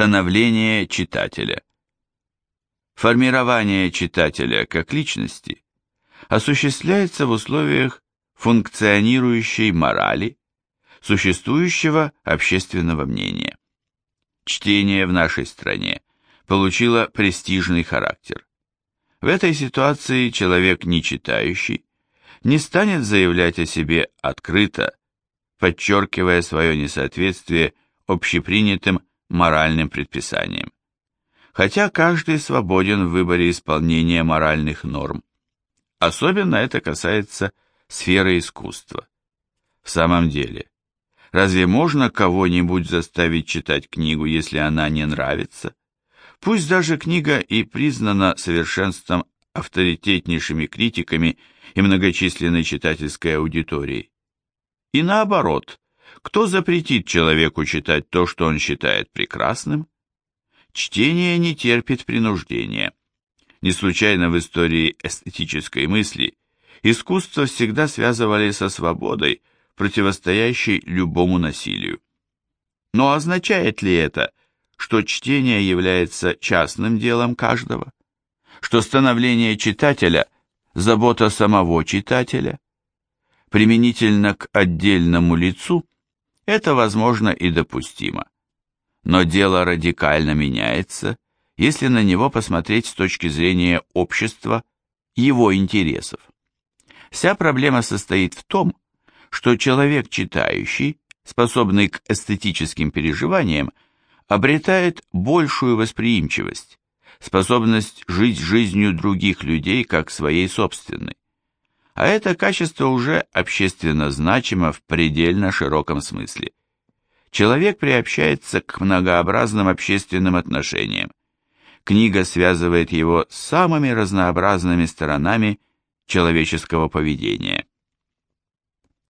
Становление читателя. Формирование читателя как личности осуществляется в условиях функционирующей морали, существующего общественного мнения. Чтение в нашей стране получило престижный характер. В этой ситуации человек не читающий не станет заявлять о себе открыто, подчеркивая свое несоответствие общепринятым моральным предписаниям. Хотя каждый свободен в выборе исполнения моральных норм. Особенно это касается сферы искусства. В самом деле, разве можно кого-нибудь заставить читать книгу, если она не нравится? Пусть даже книга и признана совершенством авторитетнейшими критиками и многочисленной читательской аудиторией. И наоборот, кто запретит человеку читать то, что он считает прекрасным? Чтение не терпит принуждения. Не случайно в истории эстетической мысли искусство всегда связывали со свободой, противостоящей любому насилию. Но означает ли это, что чтение является частным делом каждого? Что становление читателя – забота самого читателя? Применительно к отдельному лицу это возможно и допустимо. Но дело радикально меняется, если на него посмотреть с точки зрения общества, его интересов. Вся проблема состоит в том, что человек читающий, способный к эстетическим переживаниям, обретает большую восприимчивость, способность жить жизнью других людей как своей собственной. А это качество уже общественно значимо в предельно широком смысле. Человек приобщается к многообразным общественным отношениям. Книга связывает его с самыми разнообразными сторонами человеческого поведения.